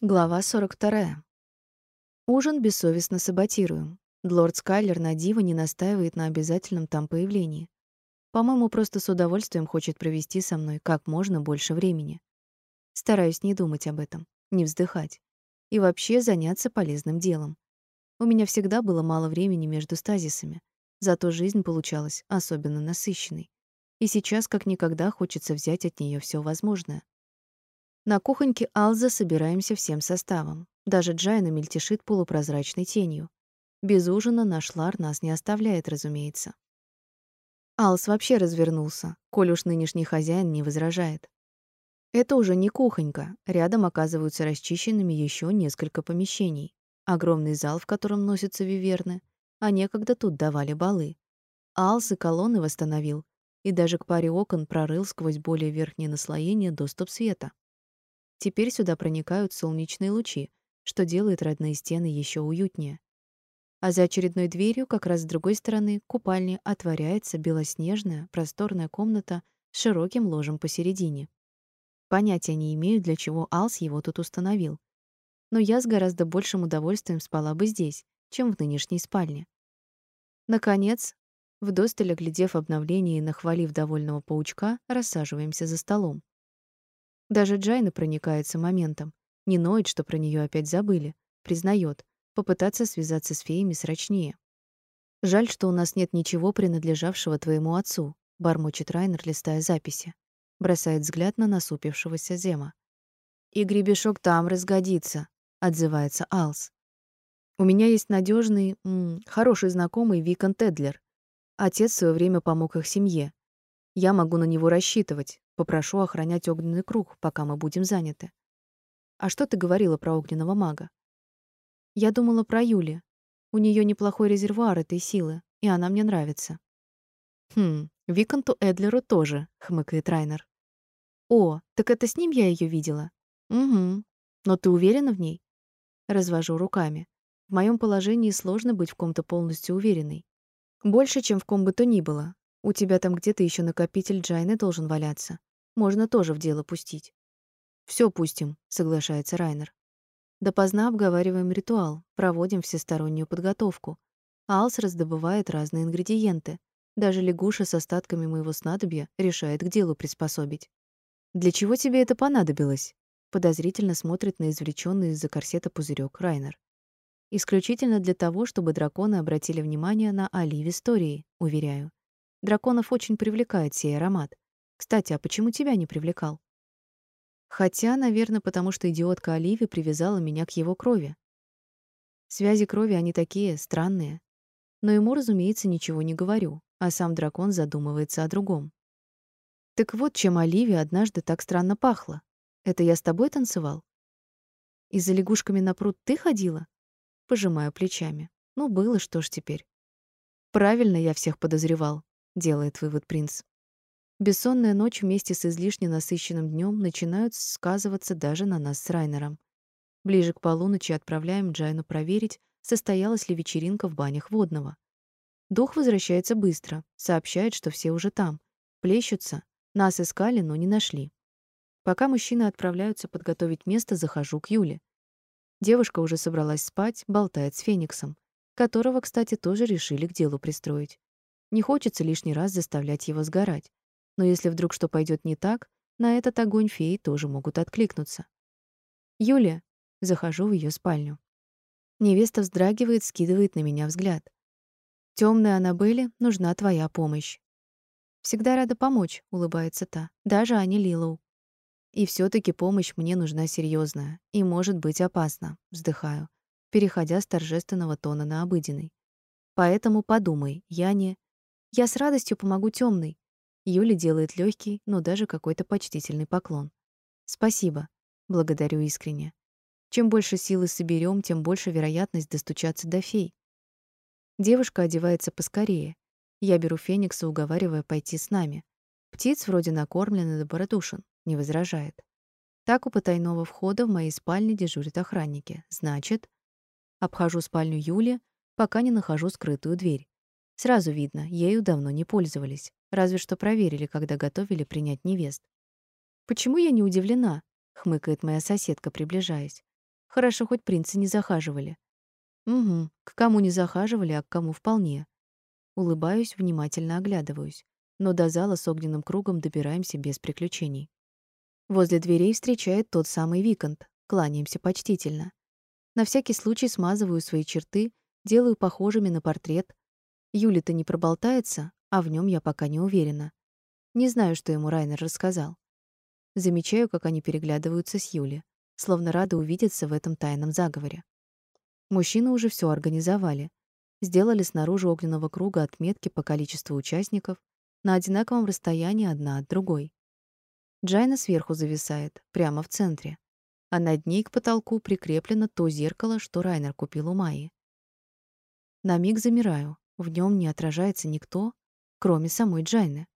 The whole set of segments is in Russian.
Глава 42. Ужин бессовестно саботируем. Лорд Скайлер на диво не настаивает на обязательном там появлении. По-моему, просто с удовольствием хочет провести со мной как можно больше времени. Стараюсь не думать об этом, не вздыхать. И вообще заняться полезным делом. У меня всегда было мало времени между стазисами, зато жизнь получалась особенно насыщенной. И сейчас как никогда хочется взять от нее все возможное. На кухоньке Алза собираемся всем составом. Даже Джайна мельтешит полупрозрачной тенью. Без ужина наш Лар нас не оставляет, разумеется. Алс вообще развернулся, коль уж нынешний хозяин не возражает. Это уже не кухонька. Рядом оказываются расчищенными еще несколько помещений. Огромный зал, в котором носятся виверны, а некогда тут давали балы. Алс и колонны восстановил, и даже к паре окон прорыл сквозь более верхнее наслоение доступ света. Теперь сюда проникают солнечные лучи, что делает родные стены еще уютнее. А за очередной дверью, как раз с другой стороны купальни, отворяется белоснежная, просторная комната с широким ложем посередине. Понятия не имею, для чего Алс его тут установил. Но я с гораздо большим удовольствием спала бы здесь, чем в нынешней спальне. Наконец, вдосталь оглядев обновление и нахвалив довольного паучка, рассаживаемся за столом. Даже Джайна проникается моментом. Не ноет, что про нее опять забыли. Признает. Попытаться связаться с феями срочнее. «Жаль, что у нас нет ничего, принадлежавшего твоему отцу», — бормочет Райнер, листая записи. Бросает взгляд на насупившегося Зема. «И гребешок там разгодится», — отзывается Алс. «У меня есть надежный, хороший знакомый Викон Тедлер. Отец в свое время помог их семье. Я могу на него рассчитывать. Попрошу охранять огненный круг, пока мы будем заняты. А что ты говорила про огненного мага? Я думала про Юли. У нее неплохой резервуар этой силы, и она мне нравится. Хм, Виконту Эдлеру тоже, хмыкает Райнер. О, так это с ним я ее видела. Угу. Но ты уверена в ней? Развожу руками. В моем положении сложно быть в ком-то полностью уверенной. Больше, чем в ком бы то ни было. У тебя там где-то еще накопитель Джайны должен валяться. Можно тоже в дело пустить. Все пустим, соглашается Райнер. Допоздна обговариваем ритуал, проводим всестороннюю подготовку. Алс раздобывает разные ингредиенты. Даже лягуша с остатками моего снадобья решает к делу приспособить. Для чего тебе это понадобилось? Подозрительно смотрит на извлеченный из-за корсета пузырек Райнер. Исключительно для того, чтобы драконы обратили внимание на Али в истории, уверяю. Драконов очень привлекает сей аромат. Кстати, а почему тебя не привлекал? Хотя, наверное, потому что идиотка Оливия привязала меня к его крови. Связи крови они такие странные. Но ему, разумеется, ничего не говорю, а сам дракон задумывается о другом. Так вот, чем Оливия однажды так странно пахла. Это я с тобой танцевал? И за лягушками на пруд ты ходила? Пожимаю плечами. Ну, было, что ж теперь. Правильно я всех подозревал делает вывод принц. Бессонная ночь вместе с излишне насыщенным днем начинают сказываться даже на нас с Райнером. Ближе к полуночи отправляем Джайну проверить, состоялась ли вечеринка в банях водного. Дух возвращается быстро, сообщает, что все уже там, плещутся, нас искали, но не нашли. Пока мужчины отправляются подготовить место, захожу к Юле. Девушка уже собралась спать, болтает с Фениксом, которого, кстати, тоже решили к делу пристроить. Не хочется лишний раз заставлять его сгорать. Но если вдруг что пойдет не так, на этот огонь феи тоже могут откликнуться. «Юлия», — захожу в ее спальню. Невеста вздрагивает, скидывает на меня взгляд. «Тёмная Аннабелле нужна твоя помощь». «Всегда рада помочь», — улыбается та, «даже Ане Лилоу». «И все таки помощь мне нужна серьезная и может быть опасна», — вздыхаю, переходя с торжественного тона на обыденный. «Поэтому подумай, я не...» Я с радостью помогу темной. Юля делает легкий, но даже какой-то почтительный поклон. Спасибо. Благодарю искренне. Чем больше силы соберем, тем больше вероятность достучаться до фей. Девушка одевается поскорее. Я беру Феникса, уговаривая пойти с нами. Птиц вроде накормлен и добродушен, не возражает. Так у потайного входа в моей спальне дежурят охранники. Значит, обхожу спальню Юли, пока не нахожу скрытую дверь. Сразу видно, ею давно не пользовались, разве что проверили, когда готовили принять невест. «Почему я не удивлена?» — хмыкает моя соседка, приближаясь. Хорошо, хоть принцы не захаживали. Угу, к кому не захаживали, а к кому вполне. Улыбаюсь, внимательно оглядываюсь, но до зала с огненным кругом добираемся без приключений. Возле дверей встречает тот самый Викант. Кланяемся почтительно. На всякий случай смазываю свои черты, делаю похожими на портрет. Юли-то не проболтается, а в нем я пока не уверена. Не знаю, что ему Райнер рассказал. Замечаю, как они переглядываются с Юли, словно рады увидеться в этом тайном заговоре. Мужчины уже все организовали. Сделали снаружи огненного круга отметки по количеству участников на одинаковом расстоянии одна от другой. Джайна сверху зависает, прямо в центре, а над ней к потолку прикреплено то зеркало, что Райнер купил у Майи. На миг замираю. В нем не отражается никто, кроме самой Джайны.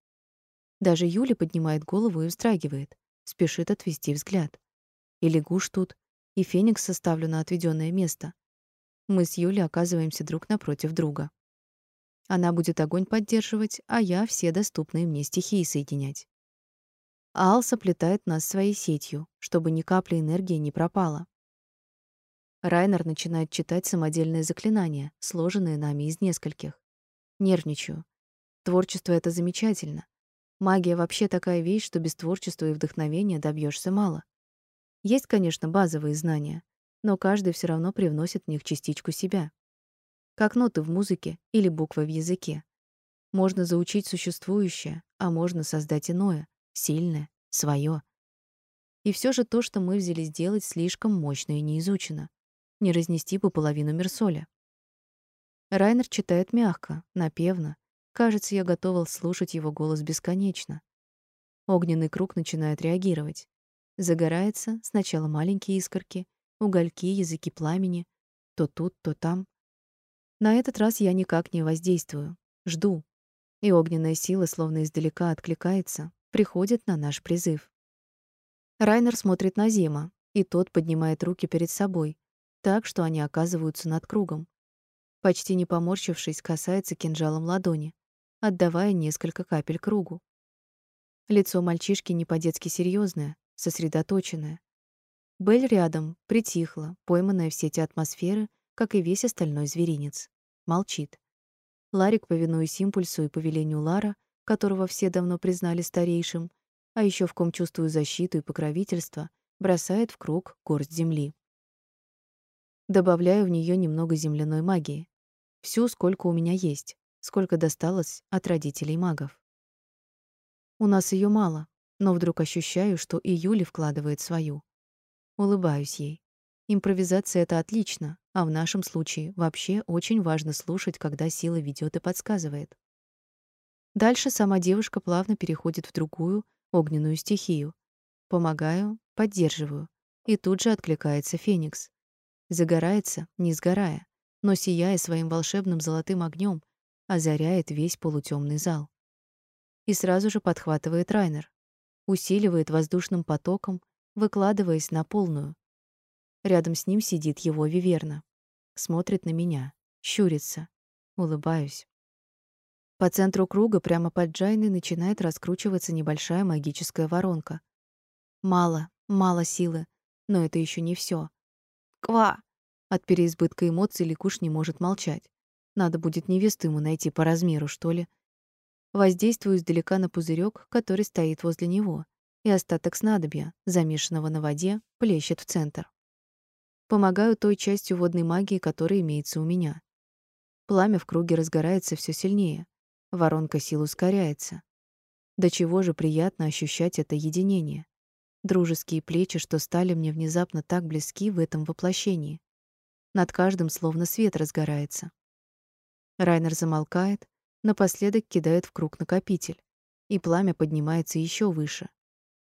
Даже Юля поднимает голову и вздрагивает, спешит отвести взгляд. И лягуш тут, и Феникс составлю на отведенное место. Мы с Юлей оказываемся друг напротив друга. Она будет огонь поддерживать, а я все доступные мне стихии соединять. Ал соплетает нас своей сетью, чтобы ни капли энергии не пропало. Райнер начинает читать самодельные заклинания, сложенные нами из нескольких. Нервничаю. Творчество — это замечательно. Магия вообще такая вещь, что без творчества и вдохновения добьешься мало. Есть, конечно, базовые знания, но каждый все равно привносит в них частичку себя. Как ноты в музыке или буквы в языке. Можно заучить существующее, а можно создать иное, сильное, свое. И все же то, что мы взялись делать, слишком мощно и не изучено. Не разнести по половину Мерсоля. Райнер читает мягко, напевно, Кажется, я готова слушать его голос бесконечно. Огненный круг начинает реагировать. Загорается сначала маленькие искорки, угольки, языки пламени, то тут, то там. На этот раз я никак не воздействую, жду. И огненная сила словно издалека откликается, приходит на наш призыв. Райнер смотрит на Зема, и тот поднимает руки перед собой, так что они оказываются над кругом. Почти не поморщившись, касается кинжалом ладони отдавая несколько капель кругу. Лицо мальчишки не по-детски серьезное, сосредоточенное. Белль рядом, притихла, пойманная в сети атмосферы, как и весь остальной зверинец. Молчит. Ларик, повинуясь импульсу и повелению Лара, которого все давно признали старейшим, а еще в ком чувствую защиту и покровительство, бросает в круг горсть земли. Добавляю в нее немного земляной магии. Всю, сколько у меня есть сколько досталось от родителей магов. У нас ее мало, но вдруг ощущаю, что и Юли вкладывает свою. Улыбаюсь ей. Импровизация — это отлично, а в нашем случае вообще очень важно слушать, когда сила ведет и подсказывает. Дальше сама девушка плавно переходит в другую, огненную стихию. Помогаю, поддерживаю. И тут же откликается Феникс. Загорается, не сгорая, но сияя своим волшебным золотым огнем, озаряет весь полутемный зал. И сразу же подхватывает Райнер, усиливает воздушным потоком, выкладываясь на полную. Рядом с ним сидит его Виверна, смотрит на меня, щурится, улыбаюсь. По центру круга, прямо под Джайной, начинает раскручиваться небольшая магическая воронка. Мало, мало силы, но это еще не все. Ква! От переизбытка эмоций Ликуш не может молчать. Надо будет невесту ему найти по размеру, что ли. Воздействую издалека на пузырек, который стоит возле него, и остаток снадобья, замешанного на воде, плещет в центр. Помогаю той частью водной магии, которая имеется у меня. Пламя в круге разгорается все сильнее. Воронка сил ускоряется. До чего же приятно ощущать это единение. Дружеские плечи, что стали мне внезапно так близки в этом воплощении. Над каждым словно свет разгорается. Райнер замолкает, напоследок кидает в круг накопитель, и пламя поднимается еще выше.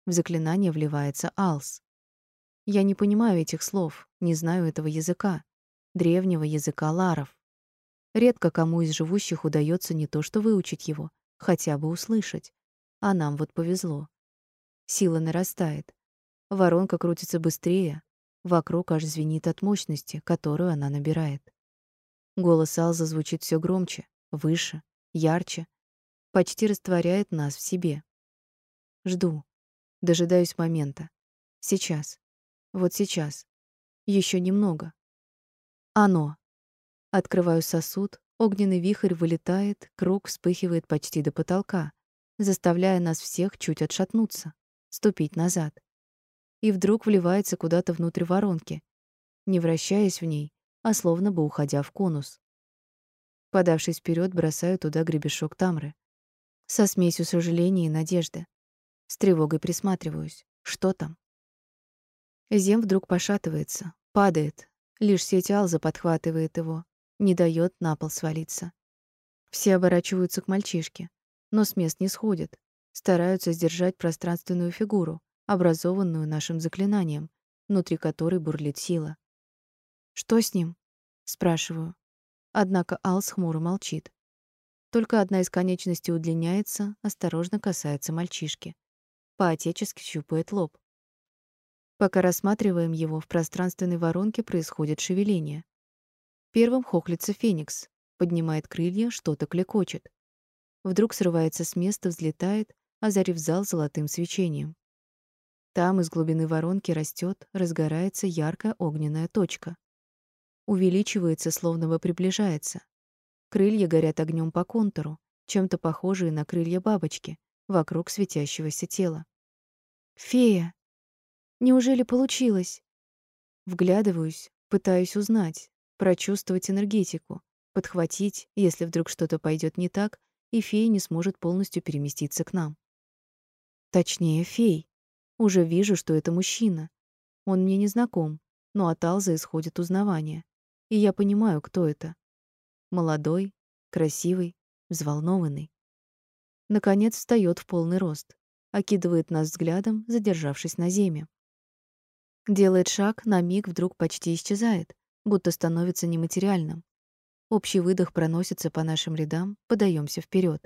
В заклинание вливается алс. Я не понимаю этих слов, не знаю этого языка, древнего языка ларов. Редко кому из живущих удается не то что выучить его, хотя бы услышать. А нам вот повезло. Сила нарастает. Воронка крутится быстрее, вокруг аж звенит от мощности, которую она набирает. Голос Алза звучит все громче, выше, ярче, почти растворяет нас в себе. Жду, дожидаюсь момента. Сейчас. Вот сейчас. Еще немного. Оно. Открываю сосуд, огненный вихрь вылетает, круг вспыхивает почти до потолка, заставляя нас всех чуть отшатнуться, ступить назад. И вдруг вливается куда-то внутрь воронки, не вращаясь в ней, а словно бы уходя в конус. Подавшись вперед, бросаю туда гребешок тамры. Со смесью сожаления и надежды. С тревогой присматриваюсь. Что там? Зем вдруг пошатывается, падает. Лишь сеть Алза подхватывает его, не дает на пол свалиться. Все оборачиваются к мальчишке, но с мест не сходят, стараются сдержать пространственную фигуру, образованную нашим заклинанием, внутри которой бурлит сила. «Что с ним?» — спрашиваю. Однако Алс хмуро молчит. Только одна из конечностей удлиняется, осторожно касается мальчишки. По-отечески щупает лоб. Пока рассматриваем его, в пространственной воронке происходит шевеление. Первым хохлится Феникс, поднимает крылья, что-то клекочет. Вдруг срывается с места, взлетает, озарив зал золотым свечением. Там из глубины воронки растет, разгорается яркая огненная точка. Увеличивается, словно бы приближается. Крылья горят огнем по контуру, чем-то похожие на крылья бабочки, вокруг светящегося тела. «Фея! Неужели получилось?» Вглядываюсь, пытаюсь узнать, прочувствовать энергетику, подхватить, если вдруг что-то пойдет не так, и фея не сможет полностью переместиться к нам. Точнее, фей. Уже вижу, что это мужчина. Он мне не знаком, но от Алзы исходит узнавание. И я понимаю, кто это. Молодой, красивый, взволнованный. Наконец встает в полный рост, окидывает нас взглядом, задержавшись на земле. Делает шаг, на миг вдруг почти исчезает, будто становится нематериальным. Общий выдох проносится по нашим рядам, подаемся вперед.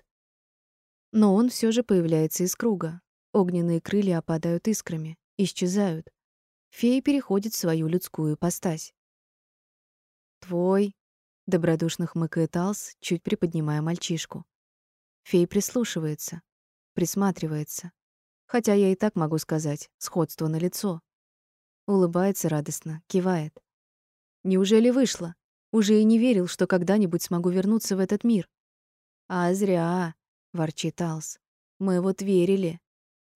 Но он все же появляется из круга. Огненные крылья опадают искрами, исчезают. Фея переходит в свою людскую ипостась. «Твой», — добродушно хмыкает Алс, чуть приподнимая мальчишку. Фей прислушивается, присматривается. Хотя я и так могу сказать, сходство на лицо. Улыбается радостно, кивает. Неужели вышло? Уже и не верил, что когда-нибудь смогу вернуться в этот мир. А зря, ворчит Алс. Мы вот верили.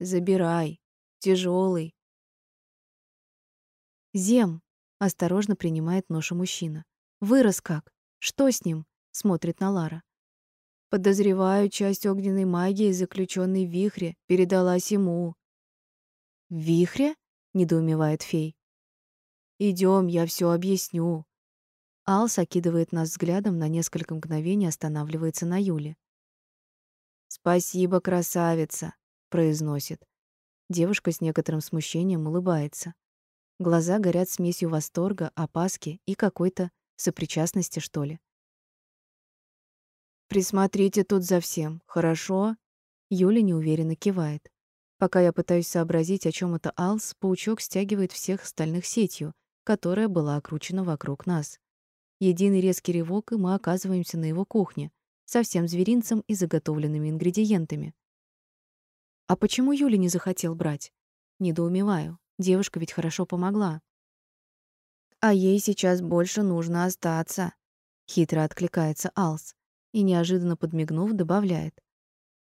Забирай. Тяжелый. Зем осторожно принимает ношу мужчина. Вырос как? Что с ним? смотрит на Лара. Подозреваю, часть огненной магии, заключенной в вихре, передалась ему. В вихре? недоумевает фей. Идем, я все объясню. Алс окидывает нас взглядом, на несколько мгновений останавливается на Юле. «Спасибо, красавица», — произносит. Девушка с некоторым смущением улыбается. Глаза горят смесью восторга, опаски и какой-то сопричастности, что ли. «Присмотрите тут за всем, хорошо?» Юля неуверенно кивает. Пока я пытаюсь сообразить, о чем это Алс, паучок стягивает всех остальных сетью, которая была окручена вокруг нас. Единый резкий рывок, и мы оказываемся на его кухне, со всем зверинцем и заготовленными ингредиентами. А почему Юля не захотел брать? Недоумеваю. Девушка ведь хорошо помогла. А ей сейчас больше нужно остаться, хитро откликается Алс и неожиданно подмигнув добавляет: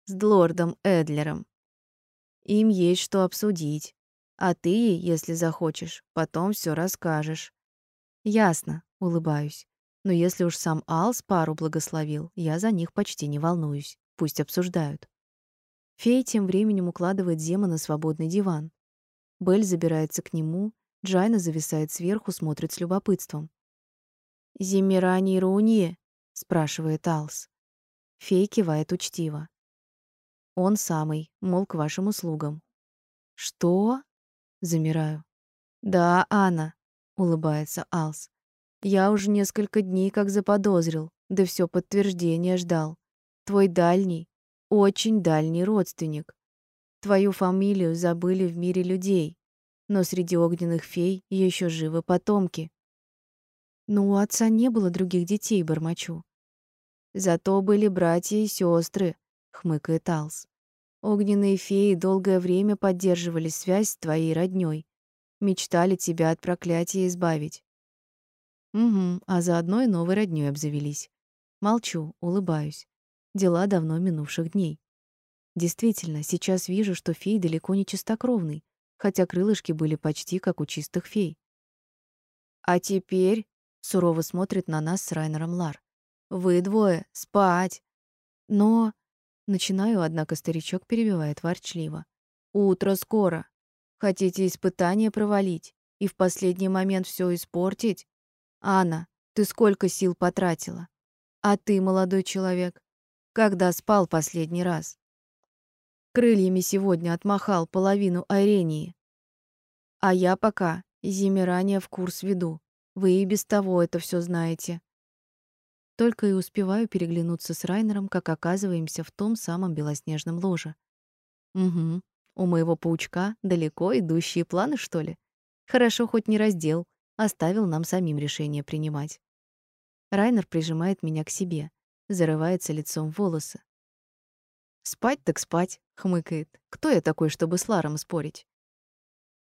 с лордом Эдлером. Им есть что обсудить. А ты ей, если захочешь, потом все расскажешь. Ясно, улыбаюсь. Но если уж сам Алс пару благословил, я за них почти не волнуюсь. Пусть обсуждают. Фей тем временем укладывает Зема на свободный диван. Бель забирается к нему, Джайна зависает сверху, смотрит с любопытством. «Зимирани Руни?» — спрашивает Алс. Фей кивает учтиво. «Он самый, мол, к вашим услугам». «Что?» — замираю. «Да, Анна», — улыбается Алс. «Я уже несколько дней как заподозрил, да все подтверждение ждал. Твой дальний, очень дальний родственник. Твою фамилию забыли в мире людей, но среди огненных фей еще живы потомки. Но у отца не было других детей, бормочу. Зато были братья и сестры, хмыкает Алс. Огненные феи долгое время поддерживали связь с твоей роднёй. Мечтали тебя от проклятия избавить. Угу, а заодно и новой роднёй обзавелись. Молчу, улыбаюсь. Дела давно минувших дней. Действительно, сейчас вижу, что фей далеко не чистокровный, хотя крылышки были почти как у чистых фей. А теперь сурово смотрит на нас с Райнером Лар. Вы двое спать. Но начинаю, однако старичок перебивает ворчливо. Утро скоро. Хотите испытание провалить и в последний момент все испортить? Анна, ты сколько сил потратила? А ты, молодой человек, когда спал последний раз? Крыльями сегодня отмахал половину Арении. А я пока Зимирания в курс веду. Вы и без того это все знаете. Только и успеваю переглянуться с Райнером, как оказываемся в том самом белоснежном ложе. Угу. У моего паучка далеко идущие планы, что ли? Хорошо хоть не раздел, оставил нам самим решение принимать. Райнер прижимает меня к себе, зарывается лицом в волосы. «Спать так спать», — хмыкает. «Кто я такой, чтобы с Ларом спорить?»